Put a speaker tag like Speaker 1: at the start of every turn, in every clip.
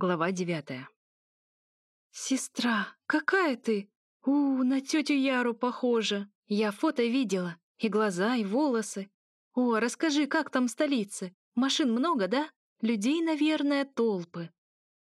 Speaker 1: Глава девятая. «Сестра, какая ты? У, на тетю Яру похожа. Я фото видела. И глаза, и волосы. О, расскажи, как там в столице? Машин много, да? Людей, наверное, толпы».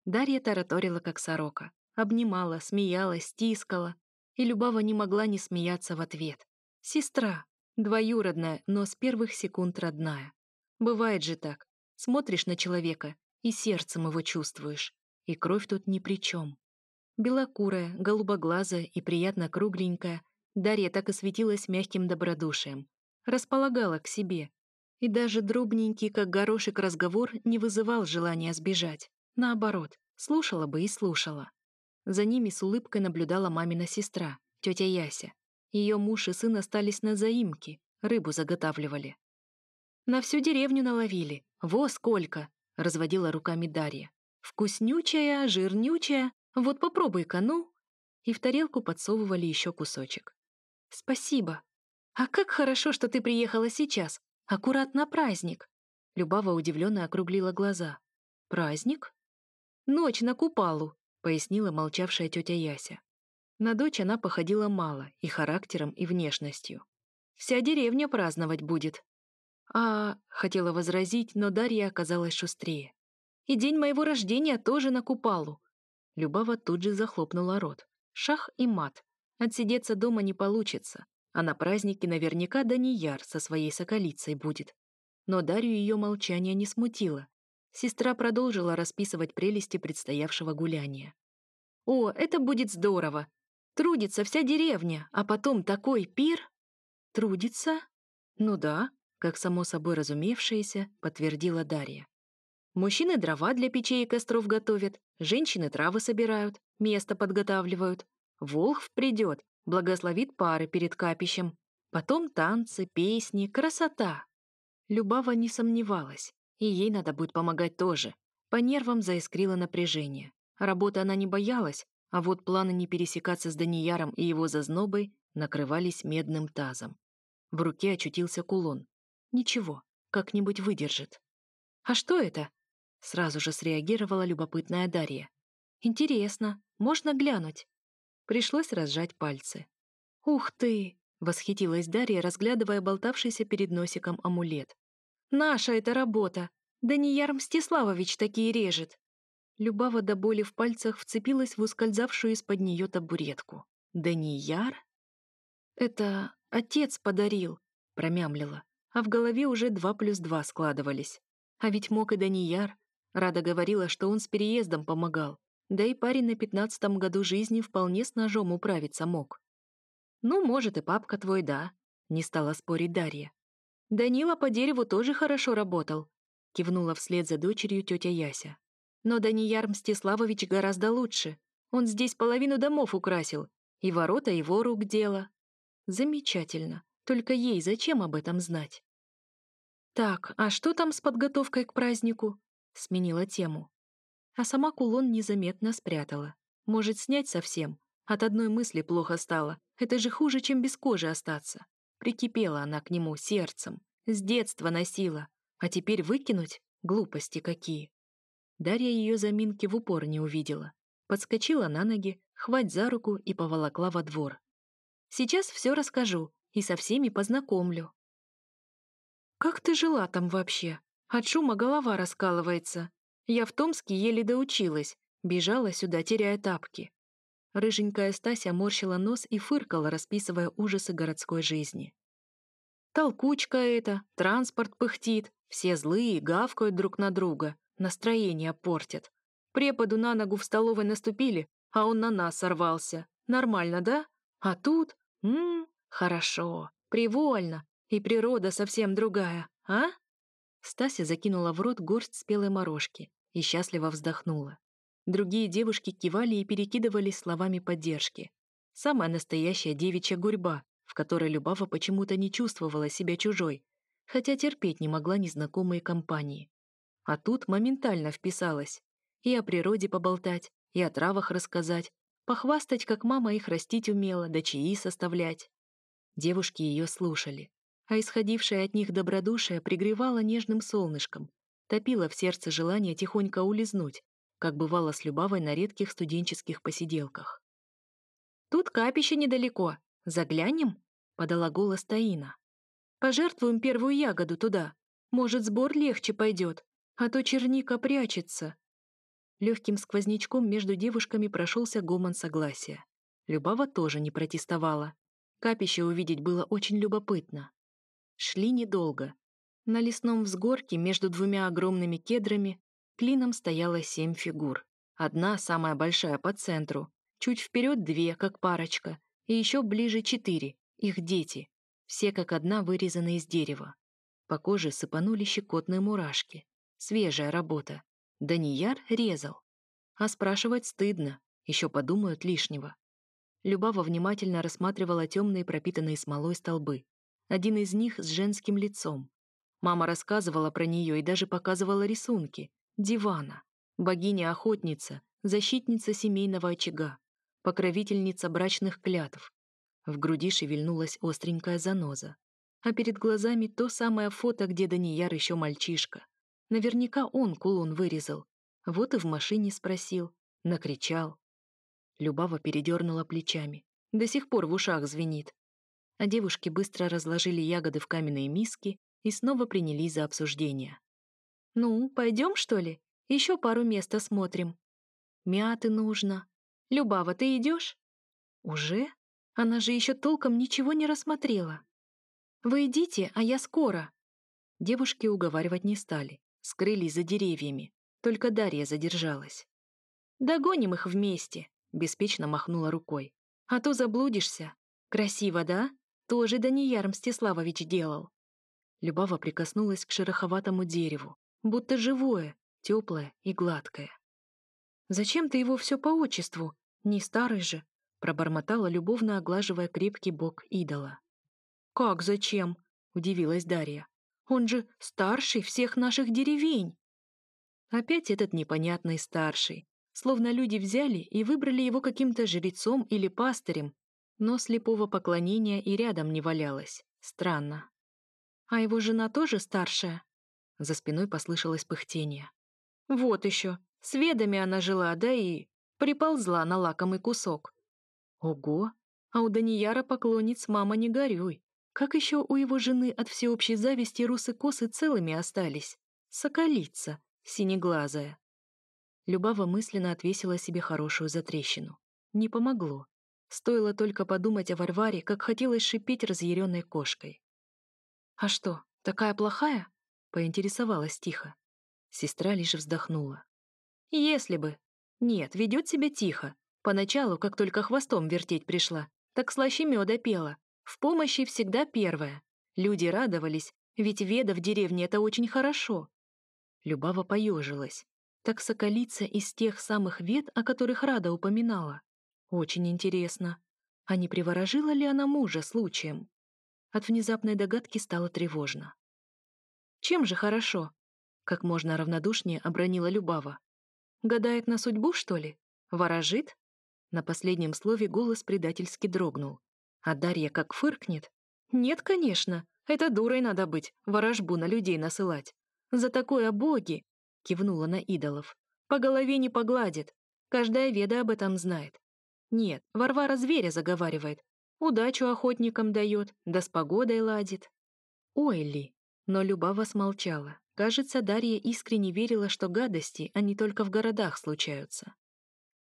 Speaker 1: Дарья тараторила, как сорока. Обнимала, смеялась, стискала. И Любава не могла не смеяться в ответ. «Сестра. Двоюродная, но с первых секунд родная. Бывает же так. Смотришь на человека и сердцем его чувствуешь. И кровь тут ни при чем. Белокурая, голубоглазая и приятно кругленькая, Дарья так и светилась мягким добродушием. Располагала к себе. И даже дробненький, как горошек, разговор не вызывал желания сбежать. Наоборот, слушала бы и слушала. За ними с улыбкой наблюдала мамина сестра, тетя Яся. Ее муж и сын остались на заимке, рыбу заготавливали. На всю деревню наловили. Во сколько! Разводила руками Дарья. «Вкуснючая, жирнючая, вот попробуй-ка, ну!» И в тарелку подсовывали еще кусочек. «Спасибо. А как хорошо, что ты приехала сейчас. Аккуратно праздник!» Любава удивленно округлила глаза. «Праздник?» «Ночь на Купалу», — пояснила молчавшая тетя Яся. На дочь она походила мало и характером, и внешностью. «Вся деревня праздновать будет», а, хотела возразить, но Дарья оказалась шустрее. И день моего рождения тоже на Купалу. Любава тут же захлопнула рот. Шах и мат. Отсидеться дома не получится, а на празднике наверняка Данияр со своей соколицей будет. Но Дарью ее молчание не смутило. Сестра продолжила расписывать прелести предстоявшего гуляния. «О, это будет здорово! Трудится вся деревня, а потом такой пир!» «Трудится? Ну да, как само собой разумевшееся, подтвердила Дарья. Мужчины дрова для печей и костров готовят, женщины травы собирают, место подготавливают. Волхв придет, благословит пары перед капищем. Потом танцы, песни, красота. Любава не сомневалась, и ей надо будет помогать тоже. По нервам заискрило напряжение. Работы она не боялась, а вот планы не пересекаться с Данияром и его зазнобой накрывались медным тазом. В руке очутился кулон, Ничего, как-нибудь выдержит. «А что это?» Сразу же среагировала любопытная Дарья. «Интересно, можно глянуть?» Пришлось разжать пальцы. «Ух ты!» — восхитилась Дарья, разглядывая болтавшийся перед носиком амулет. «Наша эта работа! Данияр Мстиславович такие режет!» Любава до боли в пальцах вцепилась в ускользавшую из-под нее табуретку. «Данияр?» «Это отец подарил», — промямлила а в голове уже два плюс два складывались. А ведь мог и Данияр. Рада говорила, что он с переездом помогал. Да и парень на пятнадцатом году жизни вполне с ножом управиться мог. «Ну, может, и папка твой, да», — не стала спорить Дарья. «Данила по дереву тоже хорошо работал», — кивнула вслед за дочерью тетя Яся. «Но Данияр Мстиславович гораздо лучше. Он здесь половину домов украсил, и ворота его рук дело». «Замечательно. Только ей зачем об этом знать?» «Так, а что там с подготовкой к празднику?» Сменила тему. А сама кулон незаметно спрятала. Может, снять совсем? От одной мысли плохо стало. Это же хуже, чем без кожи остаться. Прикипела она к нему сердцем. С детства носила. А теперь выкинуть? Глупости какие. Дарья ее заминки в упор не увидела. Подскочила на ноги, хвать за руку и поволокла во двор. «Сейчас все расскажу и со всеми познакомлю». «Как ты жила там вообще? От шума голова раскалывается. Я в Томске еле доучилась, бежала сюда, теряя тапки». Рыженькая Стася морщила нос и фыркала, расписывая ужасы городской жизни. Толкучка это, транспорт пыхтит, все злые, гавкают друг на друга, настроение портят. Преподу на ногу в столовой наступили, а он на нас сорвался. Нормально, да? А тут... Ммм, хорошо, привольно, и природа совсем другая, а?» Стася закинула в рот горсть спелой морожки и счастливо вздохнула. Другие девушки кивали и перекидывались словами поддержки. Самая настоящая девичья гурьба, в которой Любава почему-то не чувствовала себя чужой, хотя терпеть не могла незнакомые компании. А тут моментально вписалась. И о природе поболтать, и о травах рассказать, похвастать, как мама их растить умела, да чаи составлять. Девушки ее слушали а исходившее от них добродушие пригревало нежным солнышком, топило в сердце желание тихонько улизнуть, как бывало с Любавой на редких студенческих посиделках. «Тут капище недалеко. Заглянем?» — подала голос Таина. «Пожертвуем первую ягоду туда. Может, сбор легче пойдет, а то черника прячется». Легким сквознячком между девушками прошелся гомон согласия. Любава тоже не протестовала. Капище увидеть было очень любопытно. Шли недолго. На лесном взгорке между двумя огромными кедрами клином стояло семь фигур. Одна, самая большая, по центру. Чуть вперед две, как парочка. И еще ближе четыре, их дети. Все как одна вырезаны из дерева. По коже сыпанули щекотные мурашки. Свежая работа. Данияр резал. А спрашивать стыдно, еще подумают лишнего. Любава внимательно рассматривала темные пропитанные смолой столбы. Один из них с женским лицом. Мама рассказывала про нее и даже показывала рисунки. Дивана. Богиня-охотница, защитница семейного очага, покровительница брачных клятв. В груди шевельнулась остренькая заноза. А перед глазами то самое фото, где Данияр еще мальчишка. Наверняка он кулон вырезал. Вот и в машине спросил. Накричал. Любава передернула плечами. До сих пор в ушах звенит. А девушки быстро разложили ягоды в каменные миски и снова принялись за обсуждение. «Ну, пойдем, что ли? Еще пару мест осмотрим. Мяты нужно. Любава, ты идешь?» «Уже? Она же еще толком ничего не рассмотрела». «Вы идите, а я скоро». Девушки уговаривать не стали скрылись за деревьями. Только Дарья задержалась. «Догоним их вместе», — беспечно махнула рукой. «А то заблудишься. Красиво, да? Тоже Данияр Мстиславович делал». Любава прикоснулась к шероховатому дереву, будто живое, теплое и гладкое. «Зачем ты его все по отчеству? Не старый же», — пробормотала, любовно оглаживая крепкий бок идола. «Как зачем?» — удивилась Дарья. Он же старший всех наших деревень. Опять этот непонятный старший. Словно люди взяли и выбрали его каким-то жрецом или пастырем, но слепого поклонения и рядом не валялось. Странно. А его жена тоже старшая? За спиной послышалось пыхтение. Вот еще. С ведами она жила, да и приползла на лакомый кусок. Ого! А у Данияра поклонниц мама не горюй. Как еще у его жены от всеобщей зависти русы косы целыми остались? Соколица, синеглазая. Любава мысленно отвесила себе хорошую затрещину. Не помогло. Стоило только подумать о Варваре, как хотелось шипеть разъяренной кошкой. «А что, такая плохая?» — поинтересовалась тихо. Сестра лишь вздохнула. «Если бы. Нет, ведет себя тихо. Поначалу, как только хвостом вертеть пришла, так слаще меда пела, в помощи всегда первое. Люди радовались, ведь веда в деревне — это очень хорошо. Любава поежилась. Так соколица из тех самых вед, о которых Рада упоминала. Очень интересно. А не приворожила ли она мужа случаем? От внезапной догадки стало тревожно. «Чем же хорошо?» Как можно равнодушнее обронила Любава. «Гадает на судьбу, что ли? Ворожит?» На последнем слове голос предательски дрогнул. А Дарья как фыркнет. «Нет, конечно, это дурой надо быть, ворожбу на людей насылать. За такое боги!» — кивнула на идолов. «По голове не погладит. Каждая веда об этом знает. Нет, Варвара зверя заговаривает. Удачу охотникам дает, да с погодой ладит». «Ой ли!» Но Любава смолчала. Кажется, Дарья искренне верила, что гадости, они только в городах случаются.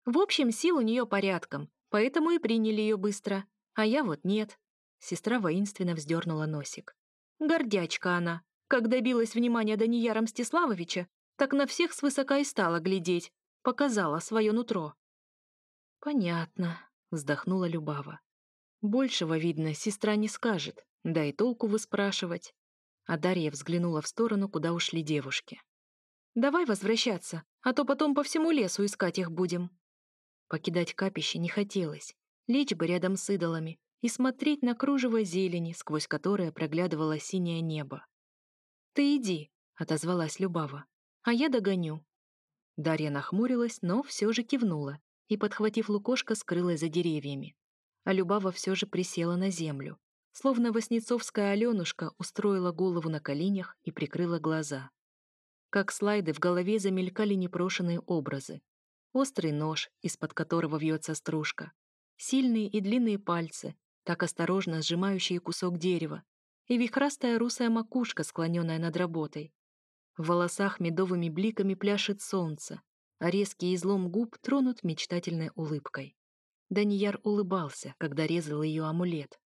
Speaker 1: В общем, сил у нее порядком, поэтому и приняли ее быстро. А я вот нет. Сестра воинственно вздернула носик. Гордячка она. Как добилась внимания Данияра Мстиславовича, так на всех свысока и стала глядеть. Показала свое нутро. «Понятно», — вздохнула Любава. «Большего, видно, сестра не скажет, да и толку вы спрашивать». А Дарья взглянула в сторону, куда ушли девушки. «Давай возвращаться, а то потом по всему лесу искать их будем». Покидать капище не хотелось лечь бы рядом с идолами и смотреть на кружево зелени, сквозь которое проглядывало синее небо. «Ты иди», — отозвалась Любава, — «а я догоню». Дарья нахмурилась, но все же кивнула и, подхватив лукошко, скрылась за деревьями. А Любава все же присела на землю, словно Васнецовская Аленушка устроила голову на коленях и прикрыла глаза. Как слайды в голове замелькали непрошенные образы. Острый нож, из-под которого вьется стружка. Сильные и длинные пальцы, так осторожно сжимающие кусок дерева. И вихрастая русая макушка, склоненная над работой. В волосах медовыми бликами пляшет солнце, а резкий излом губ тронут мечтательной улыбкой. Данияр улыбался, когда резал ее амулет.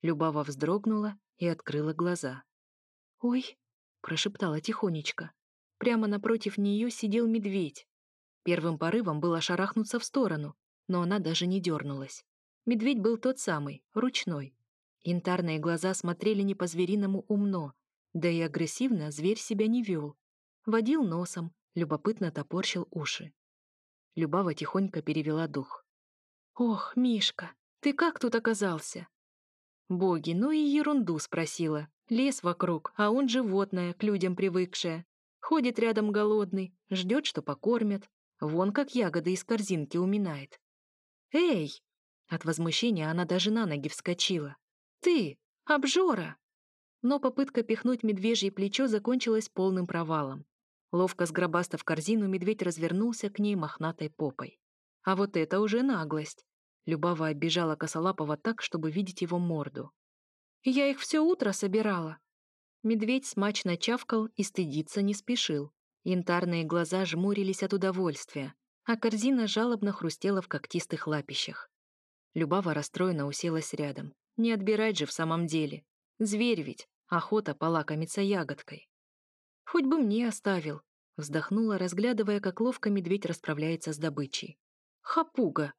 Speaker 1: Любава вздрогнула и открыла глаза. «Ой!» — прошептала тихонечко. Прямо напротив нее сидел медведь. Первым порывом было шарахнуться в сторону, но она даже не дернулась. Медведь был тот самый, ручной. Янтарные глаза смотрели не по-звериному умно, да и агрессивно зверь себя не вел. Водил носом, любопытно топорщил уши. Любава тихонько перевела дух. «Ох, Мишка, ты как тут оказался?» Боги, ну и ерунду спросила. Лес вокруг, а он животное, к людям привыкшее. Ходит рядом голодный, ждет, что покормят. Вон как ягоды из корзинки уминает. «Эй!» От возмущения она даже на ноги вскочила. «Ты! Обжора!» Но попытка пихнуть медвежье плечо закончилась полным провалом. Ловко сгробастав корзину, медведь развернулся к ней мохнатой попой. А вот это уже наглость. Любава оббежала Косолапова так, чтобы видеть его морду. «Я их все утро собирала». Медведь смачно чавкал и стыдиться не спешил. Янтарные глаза жмурились от удовольствия, а корзина жалобно хрустела в когтистых лапищах. Любава расстроенно уселась рядом. Не отбирать же в самом деле. Зверь ведь, охота полакомиться ягодкой. Хоть бы мне оставил, вздохнула, разглядывая, как ловко медведь расправляется с добычей. Хапуга!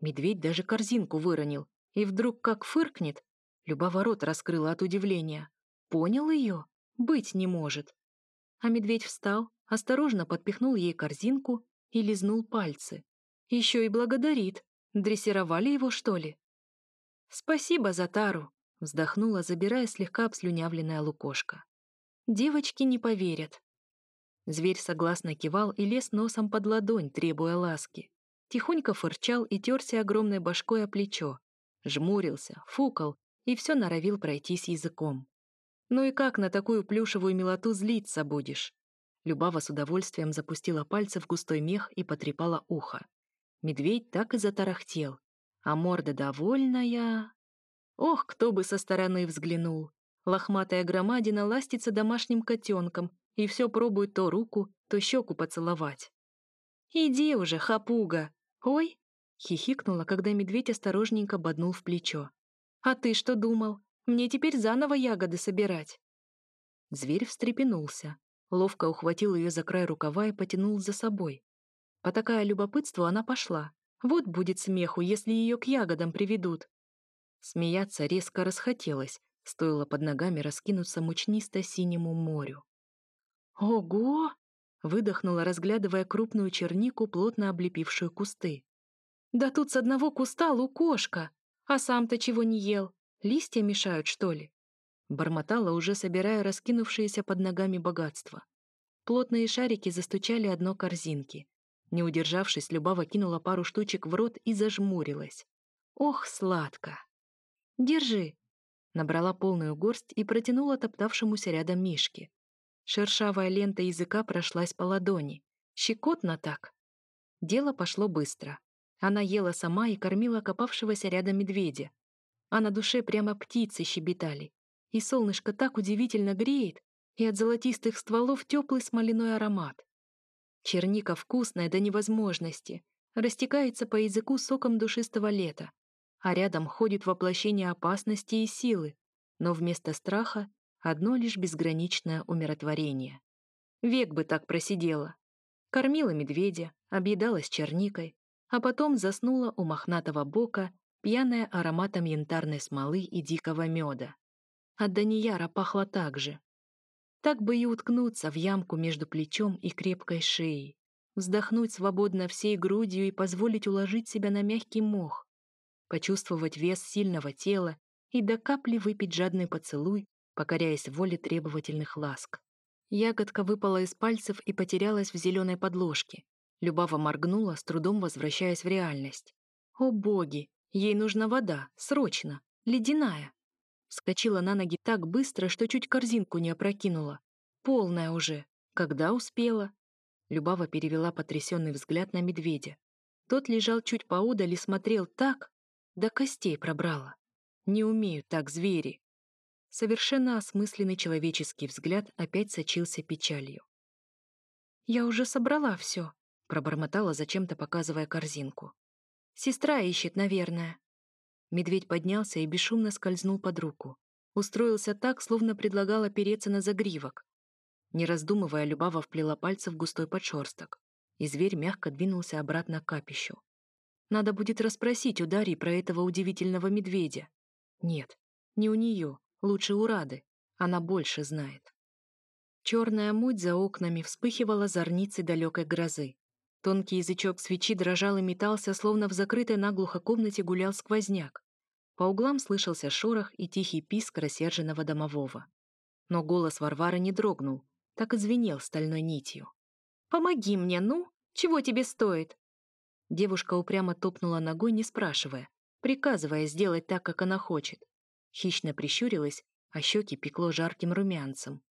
Speaker 1: Медведь даже корзинку выронил, и вдруг как фыркнет. Любава рот раскрыла от удивления. Понял ее? Быть не может. А медведь встал, осторожно подпихнул ей корзинку и лизнул пальцы. Еще и благодарит. Дрессировали его, что ли? «Спасибо за тару», — вздохнула, забирая слегка обслюнявленная лукошка. «Девочки не поверят». Зверь согласно кивал и лез носом под ладонь, требуя ласки. Тихонько фырчал и терся огромной башкой о плечо. Жмурился, фукал и все норовил пройтись языком. Ну и как на такую плюшевую милоту злиться будешь? Любава с удовольствием запустила пальцы в густой мех и потрепала ухо. Медведь так и затарахтел, а морда довольная. Ох, кто бы со стороны взглянул. Лохматая громадина ластится домашним котенком и все пробует то руку, то щеку поцеловать. «Иди уже, хапуга!» «Ой!» — хихикнула, когда медведь осторожненько боднул в плечо. «А ты что думал? Мне теперь заново ягоды собирать!» Зверь встрепенулся, ловко ухватил ее за край рукава и потянул за собой. Потакая любопытству, она пошла. Вот будет смеху, если ее к ягодам приведут. Смеяться резко расхотелось, стоило под ногами раскинуться мучнисто-синему морю. «Ого!» Выдохнула, разглядывая крупную чернику, плотно облепившую кусты. «Да тут с одного куста лукошка! А сам-то чего не ел? Листья мешают, что ли?» Бормотала, уже собирая раскинувшиеся под ногами богатство. Плотные шарики застучали одно корзинки. Не удержавшись, Любава кинула пару штучек в рот и зажмурилась. «Ох, сладко!» «Держи!» Набрала полную горсть и протянула топтавшемуся рядом Мишке. Шершавая лента языка прошлась по ладони. Щекотно так. Дело пошло быстро. Она ела сама и кормила копавшегося рядом медведя. А на душе прямо птицы щебетали. И солнышко так удивительно греет, и от золотистых стволов теплый смоляной аромат. Черника вкусная до невозможности, растекается по языку соком душистого лета, а рядом ходит воплощение опасности и силы, но вместо страха Одно лишь безграничное умиротворение. Век бы так просидела. Кормила медведя, объедалась черникой, а потом заснула у мохнатого бока, пьяная ароматом янтарной смолы и дикого меда. От Данияра пахло так же. Так бы и уткнуться в ямку между плечом и крепкой шеей, вздохнуть свободно всей грудью и позволить уложить себя на мягкий мох, почувствовать вес сильного тела и до капли выпить жадный поцелуй покоряясь воле требовательных ласк. Ягодка выпала из пальцев и потерялась в зеленой подложке. Любава моргнула, с трудом возвращаясь в реальность. «О боги! Ей нужна вода! Срочно! Ледяная!» Вскочила на ноги так быстро, что чуть корзинку не опрокинула. Полная уже. Когда успела? Любава перевела потрясенный взгляд на медведя. Тот лежал чуть поудаль и смотрел так, до костей пробрала. Не умеют так звери. Совершенно осмысленный человеческий взгляд опять сочился печалью. «Я уже собрала все», — пробормотала, зачем-то показывая корзинку. «Сестра ищет, наверное». Медведь поднялся и бесшумно скользнул под руку. Устроился так, словно предлагал опереться на загривок. Не раздумывая, Любава вплела пальцы в густой подшерсток, и зверь мягко двинулся обратно к капищу. Надо будет расспросить у Дарьи про этого удивительного медведя. Нет, не у нее, лучше у Рады. Она больше знает. Черная муть за окнами вспыхивала зорницей далекой грозы. Тонкий язычок свечи дрожал и метался, словно в закрытой наглухо комнате гулял сквозняк. По углам слышался шорох и тихий писк рассерженного домового. Но голос Варвары не дрогнул, так и звенел стальной нитью. «Помоги мне, ну! Чего тебе стоит?» Девушка упрямо топнула ногой, не спрашивая, приказывая сделать так, как она хочет. Хищно прищурилась, а щеки пекло жарким румянцем.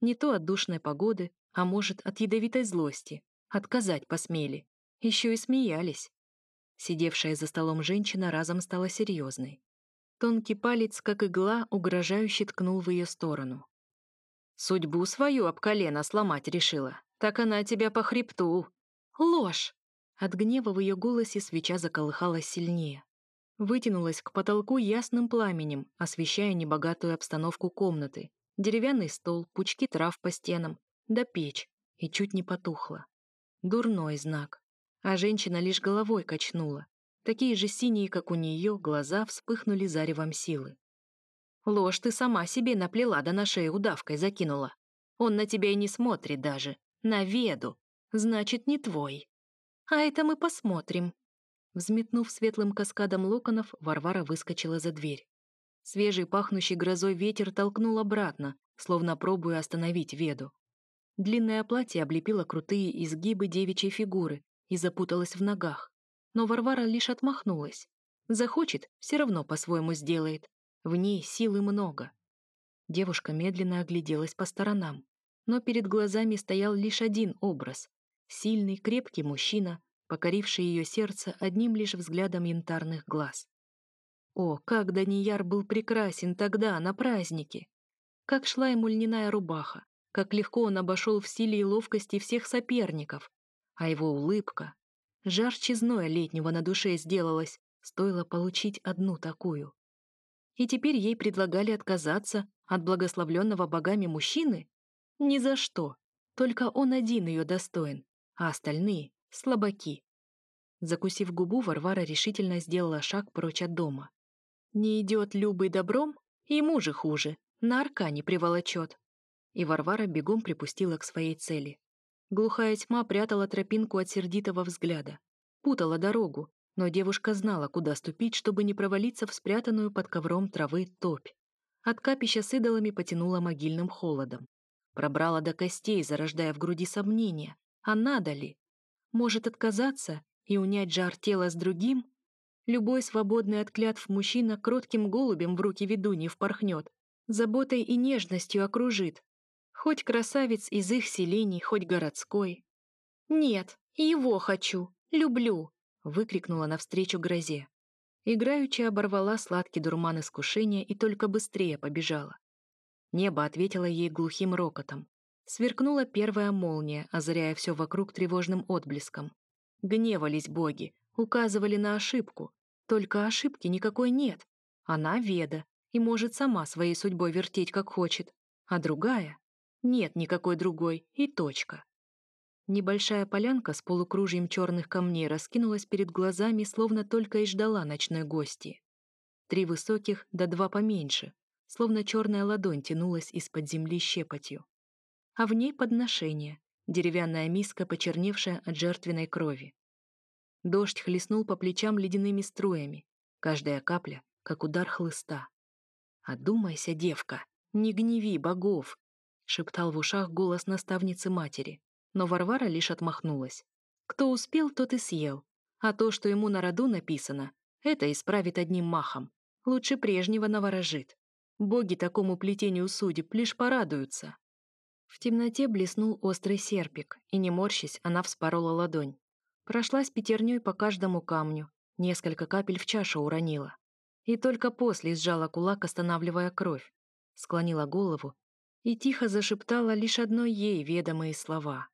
Speaker 1: Не то от душной погоды, а может, от ядовитой злости. Отказать посмели. Еще и смеялись. Сидевшая за столом женщина разом стала серьезной. Тонкий палец, как игла, угрожающе ткнул в ее сторону. Судьбу свою об колено сломать решила. Так она тебя по хребту. Ложь! От гнева в ее голосе свеча заколыхалась сильнее. Вытянулась к потолку ясным пламенем, освещая небогатую обстановку комнаты. Деревянный стол, пучки трав по стенам, да печь, и чуть не потухла. Дурной знак. А женщина лишь головой качнула. Такие же синие, как у нее, глаза вспыхнули заревом силы. Ложь ты сама себе наплела, да на шею удавкой закинула. Он на тебя и не смотрит даже. На веду. Значит, не твой. А это мы посмотрим. Взметнув светлым каскадом локонов, Варвара выскочила за дверь. Свежий, пахнущий грозой ветер толкнул обратно, словно пробуя остановить веду. Длинное платье облепило крутые изгибы девичьей фигуры и запуталось в ногах. Но Варвара лишь отмахнулась. Захочет, все равно по-своему сделает. В ней силы много. Девушка медленно огляделась по сторонам, но перед глазами стоял лишь один образ — сильный, крепкий мужчина, покоривший ее сердце одним лишь взглядом янтарных глаз. О, как Данияр был прекрасен тогда, на празднике! Как шла ему льняная рубаха, как легко он обошел в силе и ловкости всех соперников, а его улыбка... Жарче зноя летнего на душе сделалась, стоило получить одну такую и теперь ей предлагали отказаться от благословленного богами мужчины? Ни за что. Только он один ее достоин, а остальные — слабаки. Закусив губу, Варвара решительно сделала шаг прочь от дома. Не идет Любый добром, ему же хуже, на аркане приволочет. И Варвара бегом припустила к своей цели. Глухая тьма прятала тропинку от сердитого взгляда, путала дорогу, но девушка знала, куда ступить, чтобы не провалиться в спрятанную под ковром травы топь. От капища с идолами потянула могильным холодом. Пробрала до костей, зарождая в груди сомнения. А надо ли? Может отказаться и унять жар тела с другим? Любой свободный от клятв мужчина кротким голубем в руки ведуньи впорхнет, заботой и нежностью окружит. Хоть красавец из их селений, хоть городской. Нет, его хочу, люблю, выкрикнула навстречу грозе. Играючи оборвала сладкий дурман искушения и только быстрее побежала. Небо ответило ей глухим рокотом. Сверкнула первая молния, озаряя все вокруг тревожным отблеском. Гневались боги, указывали на ошибку. Только ошибки никакой нет. Она веда и может сама своей судьбой вертеть, как хочет. А другая? Нет никакой другой, и точка. Небольшая полянка с полукружием черных камней раскинулась перед глазами, словно только и ждала ночной гости. Три высоких, да два поменьше, словно черная ладонь тянулась из-под земли щепотью. А в ней подношение, деревянная миска, почерневшая от жертвенной крови. Дождь хлестнул по плечам ледяными струями, каждая капля, как удар хлыста. «Одумайся, девка, не гневи богов!» — шептал в ушах голос наставницы матери но Варвара лишь отмахнулась. Кто успел, тот и съел. А то, что ему на роду написано, это исправит одним махом. Лучше прежнего наворожит. Боги такому плетению судеб лишь порадуются. В темноте блеснул острый серпик, и, не морщись, она вспорола ладонь. Прошлась пятерней по каждому камню, несколько капель в чашу уронила. И только после сжала кулак, останавливая кровь. Склонила голову и тихо зашептала лишь одной ей ведомые слова.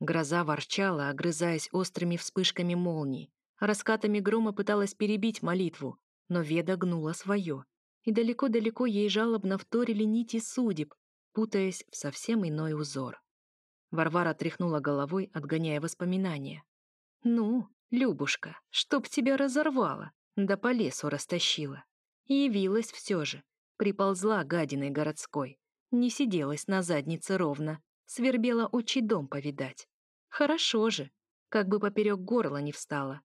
Speaker 1: Гроза ворчала, огрызаясь острыми вспышками молний. Раскатами грома пыталась перебить молитву, но Веда гнула свое. И далеко-далеко ей жалобно вторили нити судеб, путаясь в совсем иной узор. Варвара тряхнула головой, отгоняя воспоминания. «Ну, Любушка, чтоб тебя разорвало, да по лесу растащила. Явилась все же, приползла гадиной городской, не сиделась на заднице ровно, свербела отчий дом повидать. Хорошо же, как бы поперек горла не встала.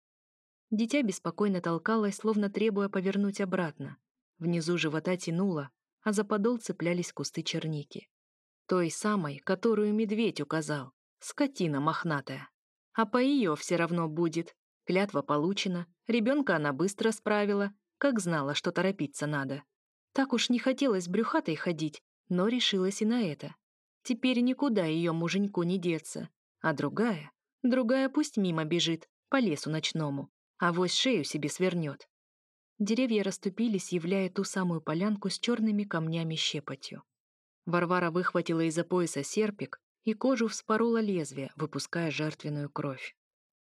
Speaker 1: Дитя беспокойно толкалось, словно требуя повернуть обратно. Внизу живота тянуло, а за подол цеплялись кусты черники. Той самой, которую медведь указал, скотина мохнатая. А по ее все равно будет. Клятва получена, ребенка она быстро справила, как знала, что торопиться надо. Так уж не хотелось брюхатой ходить, но решилась и на это. Теперь никуда ее муженьку не деться. А другая? Другая пусть мимо бежит, по лесу ночному, а вось шею себе свернет. Деревья расступились, являя ту самую полянку с черными камнями щепотью. Варвара выхватила из-за пояса серпик и кожу вспорола лезвие, выпуская жертвенную кровь.